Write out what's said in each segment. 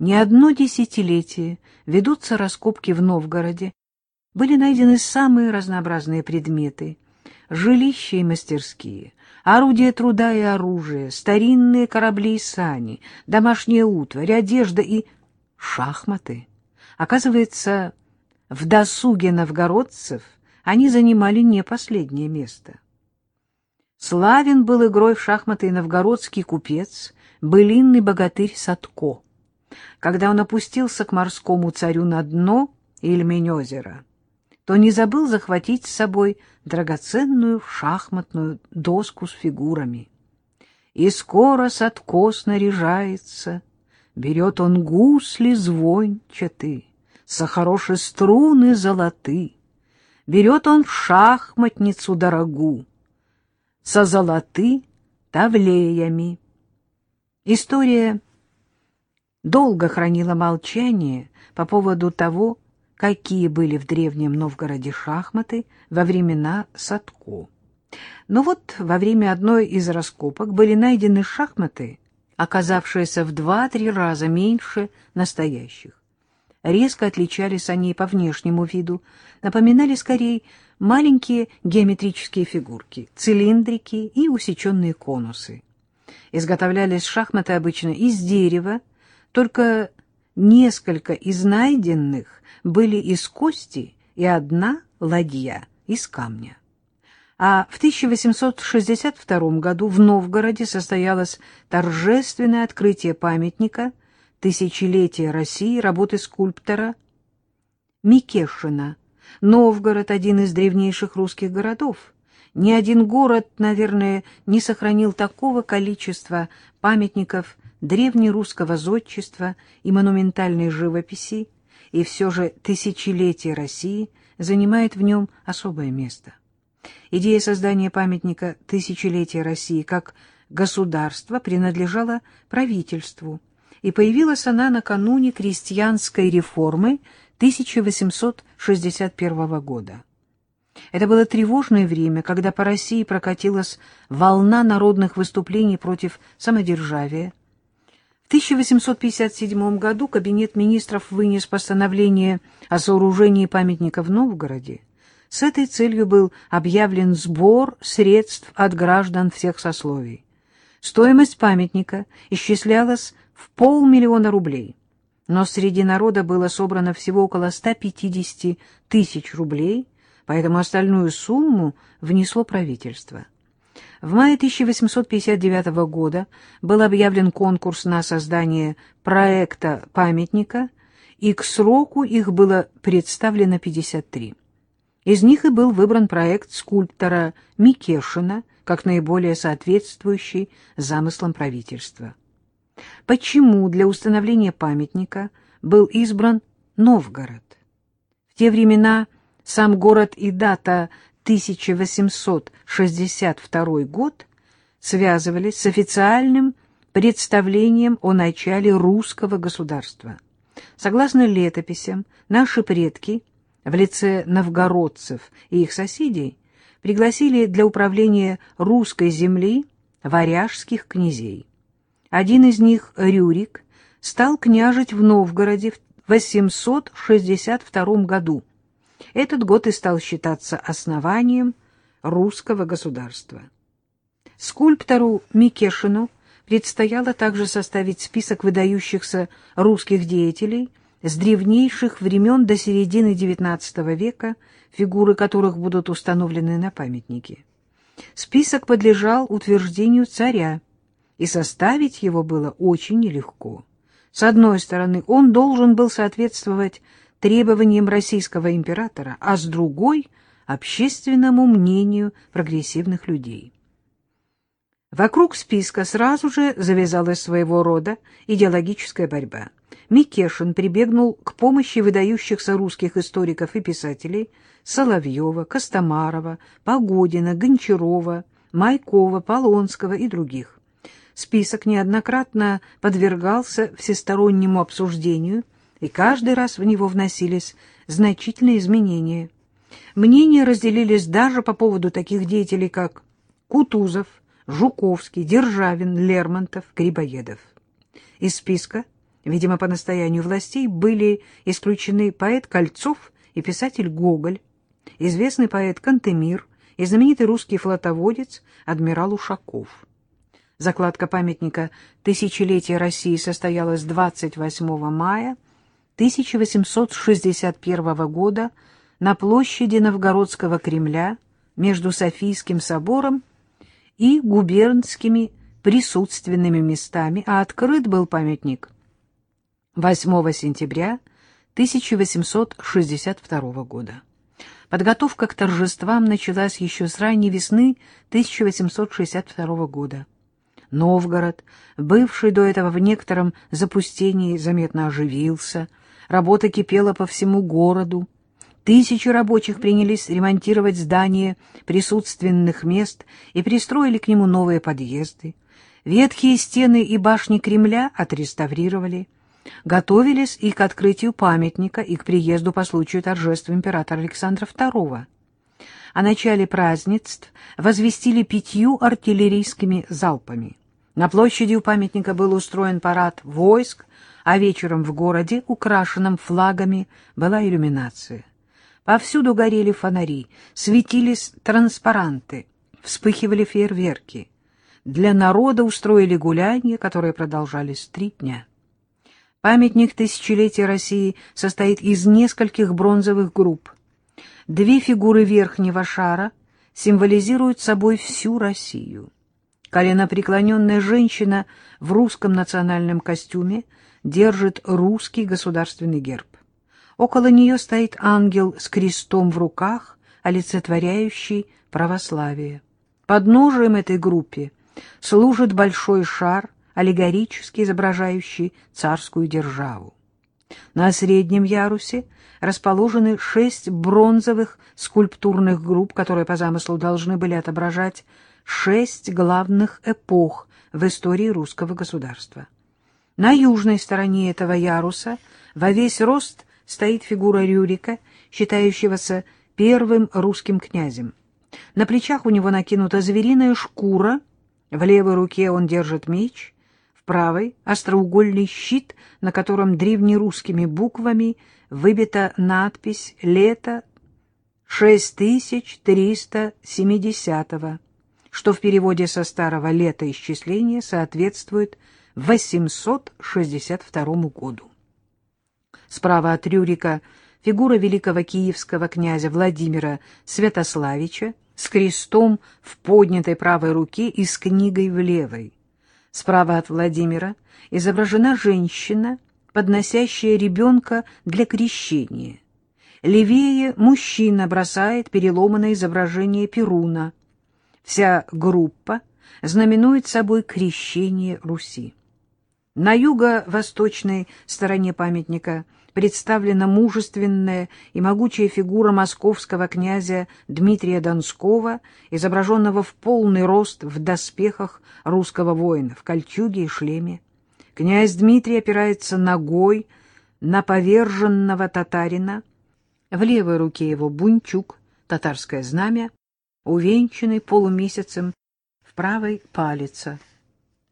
Не одно десятилетие ведутся раскопки в Новгороде. Были найдены самые разнообразные предметы — жилища и мастерские, орудия труда и оружие, старинные корабли и сани, домашняя утварь, одежда и шахматы. Оказывается, в досуге новгородцев они занимали не последнее место. Славен был игрой в шахматы и новгородский купец, былинный богатырь Садко. Когда он опустился к морскому царю на дно Ильмень-озера, то не забыл захватить с собой драгоценную шахматную доску с фигурами. И скоро Садко снаряжается, берет он гусли звончаты, со хорошей струны золоты, берет он шахматницу дорогу, со золоты тавлеями. История долго хранила молчание по поводу того, какие были в древнем Новгороде шахматы во времена Садко. Но вот во время одной из раскопок были найдены шахматы, оказавшиеся в два-три раза меньше настоящих. Резко отличались они по внешнему виду, напоминали скорее маленькие геометрические фигурки, цилиндрики и усеченные конусы. Изготовлялись шахматы обычно из дерева, только несколько из найденных были из кости и одна ладья из камня. А в 1862 году в Новгороде состоялось торжественное открытие памятника «Тысячелетие России» работы скульптора Микешина. Новгород — один из древнейших русских городов. Ни один город, наверное, не сохранил такого количества памятников древнерусского зодчества и монументальной живописи, и все же тысячелетие России занимает в нем особое место. Идея создания памятника тысячелетия России как государства принадлежала правительству, и появилась она накануне крестьянской реформы 1861 года. Это было тревожное время, когда по России прокатилась волна народных выступлений против самодержавия, 1857 году Кабинет министров вынес постановление о сооружении памятника в Новгороде. С этой целью был объявлен сбор средств от граждан всех сословий. Стоимость памятника исчислялась в полмиллиона рублей, но среди народа было собрано всего около 150 тысяч рублей, поэтому остальную сумму внесло правительство. В мае 1859 года был объявлен конкурс на создание проекта памятника, и к сроку их было представлено 53. Из них и был выбран проект скульптора Микешина как наиболее соответствующий замыслам правительства. Почему для установления памятника был избран Новгород? В те времена сам город и дата 1862 год связывались с официальным представлением о начале русского государства. Согласно летописям, наши предки в лице новгородцев и их соседей пригласили для управления русской земли варяжских князей. Один из них, Рюрик, стал княжить в Новгороде в 862 году, этот год и стал считаться основанием русского государства. Скульптору Микешину предстояло также составить список выдающихся русских деятелей с древнейших времен до середины XIX века, фигуры которых будут установлены на памятнике. Список подлежал утверждению царя, и составить его было очень нелегко. С одной стороны, он должен был соответствовать требованиям российского императора, а с другой — общественному мнению прогрессивных людей. Вокруг списка сразу же завязалась своего рода идеологическая борьба. Микешин прибегнул к помощи выдающихся русских историков и писателей Соловьева, Костомарова, Погодина, Гончарова, Майкова, Полонского и других. Список неоднократно подвергался всестороннему обсуждению – и каждый раз в него вносились значительные изменения. Мнения разделились даже по поводу таких деятелей, как Кутузов, Жуковский, Державин, Лермонтов, Грибоедов. Из списка Видимо, по настоянию властей были исключены поэт Кольцов и писатель Гоголь, известный поэт Кантемир и знаменитый русский флотоводец адмирал Ушаков. Закладка памятника «Тысячелетие России» состоялась 28 мая 1861 года на площади Новгородского Кремля между Софийским собором и губернскими присутственными местами, а открыт был памятник 8 сентября 1862 года. Подготовка к торжествам началась еще с ранней весны 1862 года. Новгород, бывший до этого в некотором запустении, заметно оживился, работа кипела по всему городу, Тысячи рабочих принялись ремонтировать здания присутственных мест и пристроили к нему новые подъезды. Ветхие стены и башни Кремля отреставрировали. Готовились и к открытию памятника, и к приезду по случаю торжества императора Александра II. О начале празднеств возвестили пятью артиллерийскими залпами. На площади у памятника был устроен парад войск, а вечером в городе, украшенном флагами, была иллюминация. Повсюду горели фонари, светились транспаранты, вспыхивали фейерверки. Для народа устроили гулянья, которые продолжались три дня. Памятник тысячелетия России состоит из нескольких бронзовых групп. Две фигуры верхнего шара символизируют собой всю Россию. Коленопреклоненная женщина в русском национальном костюме держит русский государственный герб. Около нее стоит ангел с крестом в руках, олицетворяющий православие. Под ножием этой группе служит большой шар, аллегорически изображающий царскую державу. На среднем ярусе расположены шесть бронзовых скульптурных групп, которые по замыслу должны были отображать шесть главных эпох в истории русского государства. На южной стороне этого яруса во весь рост стоит фигура Рюрика, считающегося первым русским князем. На плечах у него накинута звериная шкура, в левой руке он держит меч, в правой — остроугольный щит, на котором древнерусскими буквами выбита надпись «Лето 6370», что в переводе со старого летоисчисления соответствует 862 году. Справа от Рюрика фигура великого киевского князя Владимира Святославича с крестом в поднятой правой руке и с книгой в левой. Справа от Владимира изображена женщина, подносящая ребенка для крещения. Левее мужчина бросает переломанное изображение Перуна. Вся группа знаменует собой крещение Руси. На юго-восточной стороне памятника – представлена мужественная и могучая фигура московского князя Дмитрия Донского, изображенного в полный рост в доспехах русского воина, в кольчуге и шлеме. Князь Дмитрий опирается ногой на поверженного татарина. В левой руке его бунчук, татарское знамя, увенчанный полумесяцем в правой палице.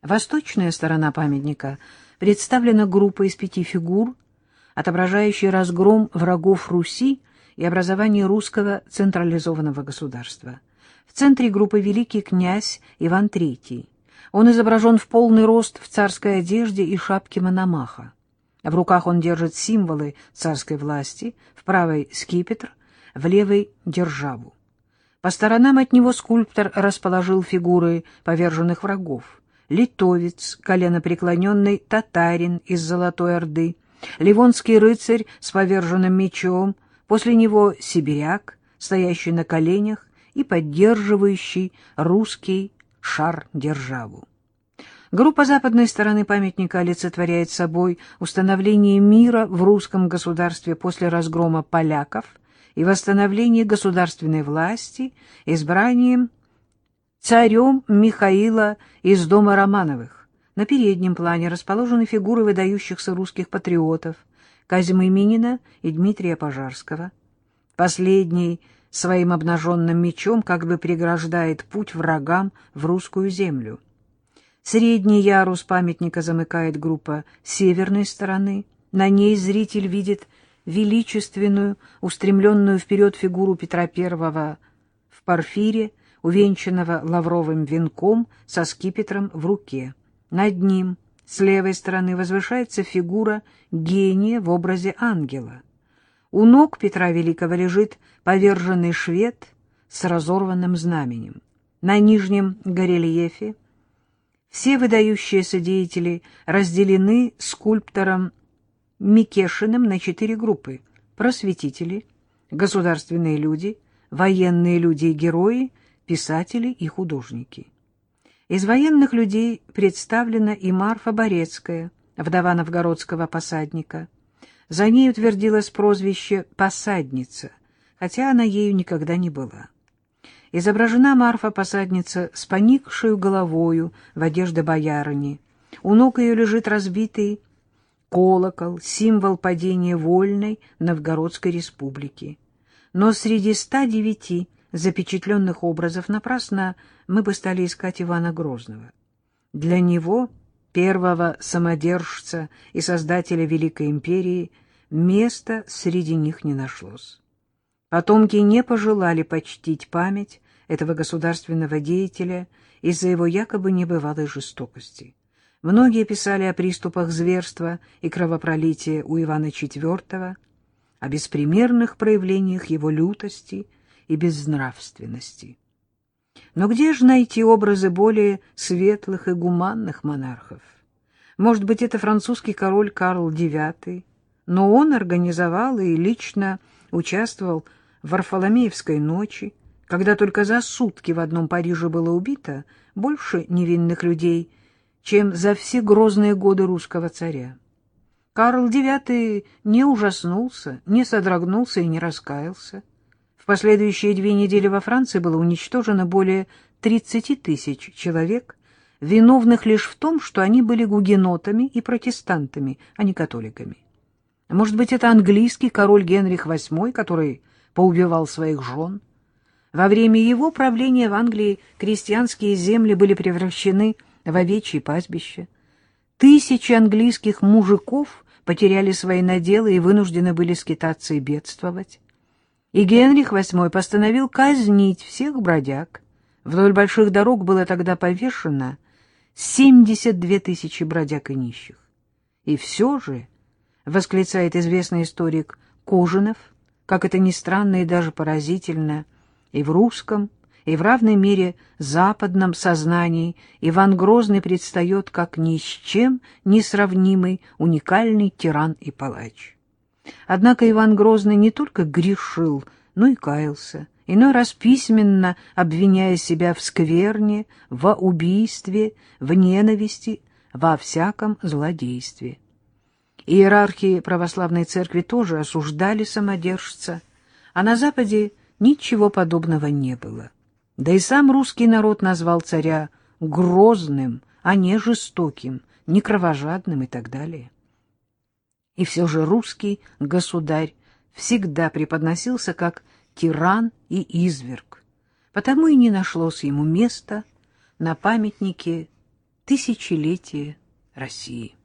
Восточная сторона памятника представлена группой из пяти фигур — отображающий разгром врагов Руси и образование русского централизованного государства. В центре группы великий князь Иван III. Он изображен в полный рост в царской одежде и шапке Мономаха. В руках он держит символы царской власти, в правой — скипетр, в левой — державу. По сторонам от него скульптор расположил фигуры поверженных врагов. Литовец, коленопреклоненный татарин из Золотой Орды — Ливонский рыцарь с поверженным мечом, после него сибиряк, стоящий на коленях и поддерживающий русский шар-державу. Группа западной стороны памятника олицетворяет собой установление мира в русском государстве после разгрома поляков и восстановление государственной власти избранием царем Михаила из дома Романовых. На переднем плане расположены фигуры выдающихся русских патриотов Казимы Минина и Дмитрия Пожарского. Последний своим обнаженным мечом как бы преграждает путь врагам в русскую землю. Средний ярус памятника замыкает группа северной стороны. На ней зритель видит величественную, устремленную вперед фигуру Петра I в парфире, увенчанного лавровым венком со скипетром в руке. Над ним, с левой стороны, возвышается фигура гения в образе ангела. У ног Петра Великого лежит поверженный швед с разорванным знаменем. На нижнем горельефе все выдающиеся деятели разделены скульптором Микешиным на четыре группы – просветители, государственные люди, военные люди и герои, писатели и художники. Из военных людей представлена и Марфа Борецкая, вдова новгородского посадника. За ней утвердилось прозвище «посадница», хотя она ею никогда не была. Изображена Марфа-посадница с поникшей головою в одежде боярыни. У ног ее лежит разбитый колокол, символ падения вольной Новгородской республики. Но среди 109 запечатленных образов напрасно мы бы стали искать Ивана Грозного. Для него, первого самодержца и создателя Великой империи, места среди них не нашлось. Потомки не пожелали почтить память этого государственного деятеля из-за его якобы небывалой жестокости. Многие писали о приступах зверства и кровопролития у Ивана IV, о беспримерных проявлениях его лютости и безнравственности. Но где же найти образы более светлых и гуманных монархов? Может быть, это французский король Карл IX, но он организовал и лично участвовал в Варфоломеевской ночи, когда только за сутки в одном Париже было убито больше невинных людей, чем за все грозные годы русского царя. Карл IX не ужаснулся, не содрогнулся и не раскаялся. Последующие две недели во Франции было уничтожено более 30 тысяч человек, виновных лишь в том, что они были гугенотами и протестантами, а не католиками. Может быть, это английский король Генрих VIII, который поубивал своих жен? Во время его правления в Англии крестьянские земли были превращены в овечьи пастбища. Тысячи английских мужиков потеряли свои наделы и вынуждены были скитаться и бедствовать. И Генрих VIII постановил казнить всех бродяг. Вдоль больших дорог было тогда повешено 72 тысячи бродяг и нищих. И все же, восклицает известный историк Кожинов, как это ни странно и даже поразительно, и в русском, и в равной мере западном сознании Иван Грозный предстает как ни с чем не сравнимый уникальный тиран и палач. Однако Иван Грозный не только грешил, но и каялся, иной раз письменно обвиняя себя в скверне, во убийстве, в ненависти, во всяком злодействе. Иерархии православной церкви тоже осуждали самодержца, а на Западе ничего подобного не было. Да и сам русский народ назвал царя грозным, а не жестоким, не кровожадным и так далее. И все же русский государь всегда преподносился как тиран и изверг, потому и не нашлось ему места на памятнике тысячелетия России.